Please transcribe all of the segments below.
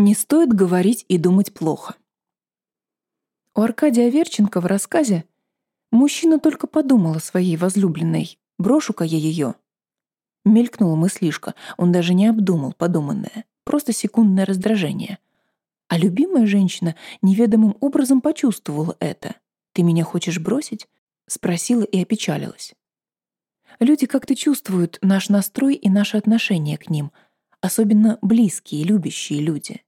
Не стоит говорить и думать плохо. У Аркадия Аверченко в рассказе мужчина только подумал о своей возлюбленной, брошу-ка я ее. Мелькнула мыслишка, он даже не обдумал подуманное, просто секундное раздражение. А любимая женщина неведомым образом почувствовала это. «Ты меня хочешь бросить?» Спросила и опечалилась. Люди как-то чувствуют наш настрой и наше отношение к ним, особенно близкие, любящие люди.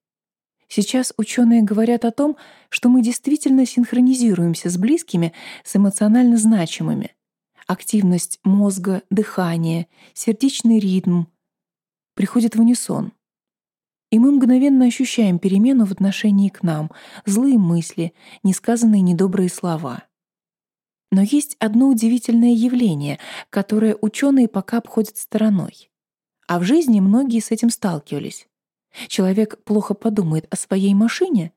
Сейчас ученые говорят о том, что мы действительно синхронизируемся с близкими, с эмоционально значимыми. Активность мозга, дыхание, сердечный ритм приходят в унисон. И мы мгновенно ощущаем перемену в отношении к нам, злые мысли, несказанные недобрые слова. Но есть одно удивительное явление, которое ученые пока обходят стороной. А в жизни многие с этим сталкивались. Человек плохо подумает о своей машине.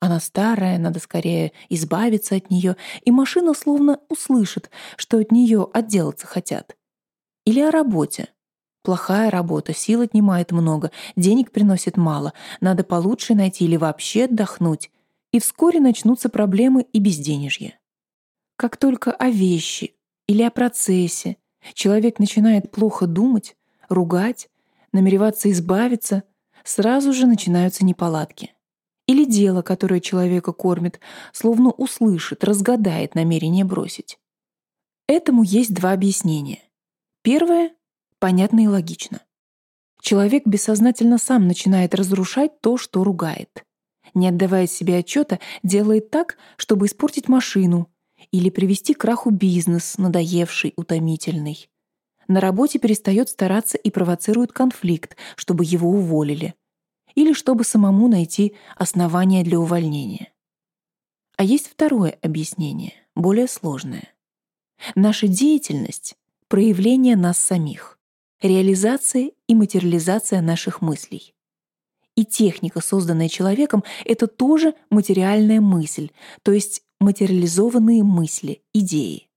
Она старая, надо скорее избавиться от нее, и машина словно услышит, что от нее отделаться хотят. Или о работе. Плохая работа, сил отнимает много, денег приносит мало, надо получше найти или вообще отдохнуть. И вскоре начнутся проблемы и безденежье. Как только о вещи или о процессе человек начинает плохо думать, ругать, намереваться избавиться — сразу же начинаются неполадки. Или дело, которое человека кормит, словно услышит, разгадает намерение бросить. Этому есть два объяснения. Первое — понятно и логично. Человек бессознательно сам начинает разрушать то, что ругает. Не отдавая себе отчета, делает так, чтобы испортить машину или привести к краху бизнес, надоевший, утомительный. На работе перестает стараться и провоцирует конфликт, чтобы его уволили. Или чтобы самому найти основания для увольнения. А есть второе объяснение, более сложное. Наша деятельность — проявление нас самих, реализация и материализация наших мыслей. И техника, созданная человеком, — это тоже материальная мысль, то есть материализованные мысли, идеи.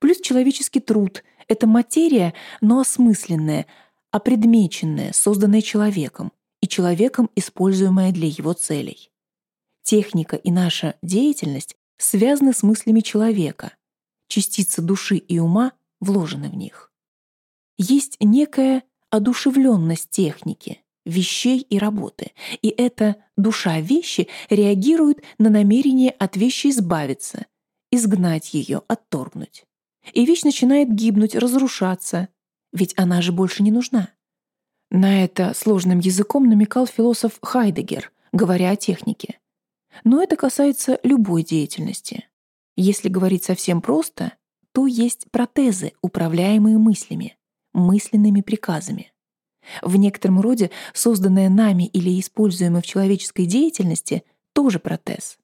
Плюс человеческий труд — это материя, но осмысленная, опредмеченная, созданная человеком, и человеком, используемая для его целей. Техника и наша деятельность связаны с мыслями человека. Частицы души и ума вложены в них. Есть некая одушевленность техники, вещей и работы, и эта душа вещи реагирует на намерение от вещи избавиться, изгнать ее, отторгнуть и вещь начинает гибнуть, разрушаться, ведь она же больше не нужна. На это сложным языком намекал философ Хайдегер, говоря о технике. Но это касается любой деятельности. Если говорить совсем просто, то есть протезы, управляемые мыслями, мысленными приказами. В некотором роде созданное нами или используемое в человеческой деятельности тоже протез.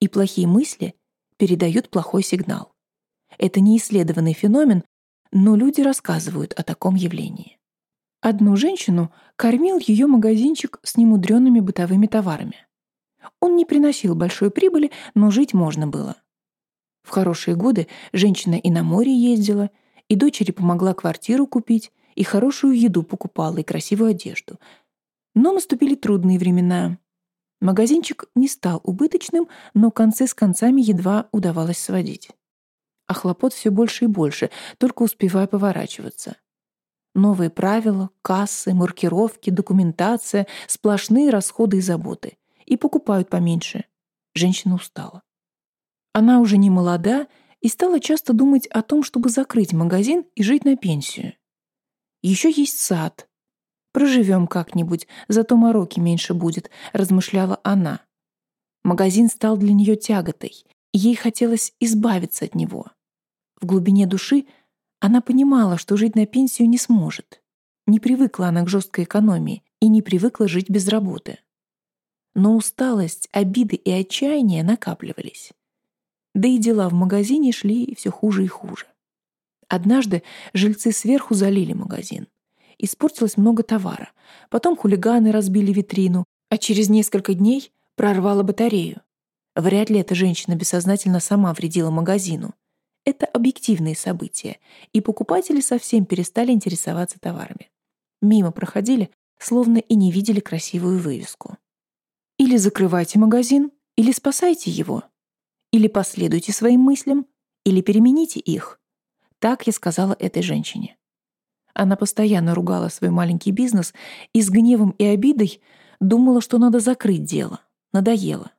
И плохие мысли передают плохой сигнал. Это не исследованный феномен, но люди рассказывают о таком явлении. Одну женщину кормил ее магазинчик с немудренными бытовыми товарами. Он не приносил большой прибыли, но жить можно было. В хорошие годы женщина и на море ездила, и дочери помогла квартиру купить, и хорошую еду покупала, и красивую одежду. Но наступили трудные времена. Магазинчик не стал убыточным, но концы с концами едва удавалось сводить а хлопот все больше и больше, только успевая поворачиваться. Новые правила, кассы, маркировки, документация, сплошные расходы и заботы. И покупают поменьше. Женщина устала. Она уже не молода и стала часто думать о том, чтобы закрыть магазин и жить на пенсию. Еще есть сад. Проживем как-нибудь, зато мороки меньше будет, размышляла она. Магазин стал для нее тяготой, и ей хотелось избавиться от него. В глубине души она понимала, что жить на пенсию не сможет. Не привыкла она к жесткой экономии и не привыкла жить без работы. Но усталость, обиды и отчаяние накапливались. Да и дела в магазине шли все хуже и хуже. Однажды жильцы сверху залили магазин. Испортилось много товара. Потом хулиганы разбили витрину, а через несколько дней прорвало батарею. Вряд ли эта женщина бессознательно сама вредила магазину. Это объективные события, и покупатели совсем перестали интересоваться товарами. Мимо проходили, словно и не видели красивую вывеску. Или закрывайте магазин, или спасайте его. Или последуйте своим мыслям, или перемените их. Так я сказала этой женщине. Она постоянно ругала свой маленький бизнес и с гневом и обидой думала, что надо закрыть дело. Надоело.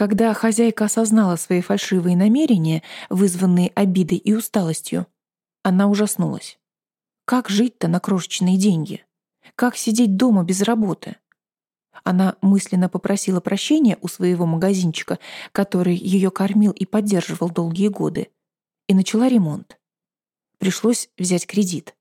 Когда хозяйка осознала свои фальшивые намерения, вызванные обидой и усталостью, она ужаснулась. Как жить-то на крошечные деньги? Как сидеть дома без работы? Она мысленно попросила прощения у своего магазинчика, который ее кормил и поддерживал долгие годы, и начала ремонт. Пришлось взять кредит.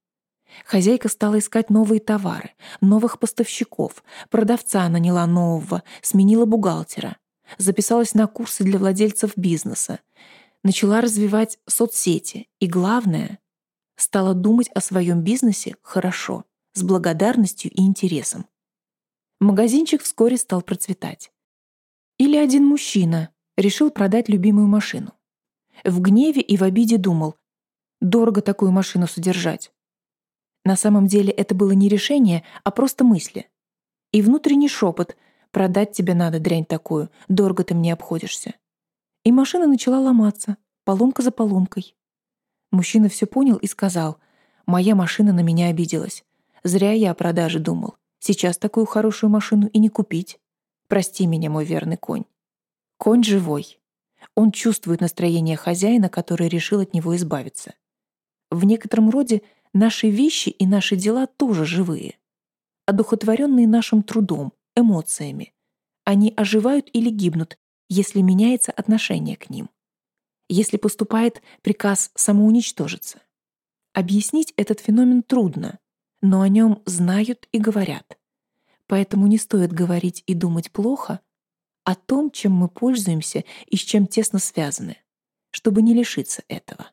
Хозяйка стала искать новые товары, новых поставщиков, продавца наняла нового, сменила бухгалтера, записалась на курсы для владельцев бизнеса, начала развивать соцсети и, главное, стала думать о своем бизнесе хорошо, с благодарностью и интересом. Магазинчик вскоре стал процветать. Или один мужчина решил продать любимую машину. В гневе и в обиде думал, дорого такую машину содержать. На самом деле это было не решение, а просто мысли. И внутренний шепот «продать тебе надо, дрянь такую, дорого ты мне обходишься». И машина начала ломаться, поломка за поломкой. Мужчина все понял и сказал, «Моя машина на меня обиделась. Зря я о продаже думал. Сейчас такую хорошую машину и не купить. Прости меня, мой верный конь. Конь живой. Он чувствует настроение хозяина, который решил от него избавиться. В некотором роде наши вещи и наши дела тоже живые, одухотворенные нашим трудом, эмоциями. Они оживают или гибнут, если меняется отношение к ним. Если поступает приказ самоуничтожиться. Объяснить этот феномен трудно, но о нем знают и говорят. Поэтому не стоит говорить и думать плохо о том, чем мы пользуемся и с чем тесно связаны, чтобы не лишиться этого.